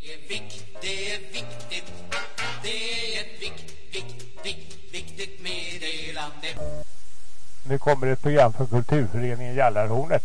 Det är viktigt, det är viktigt, det är ett vikt, vikt, vikt, viktigt meddelande. Nu kommer ett program från Kulturföreningen Jallarhornet.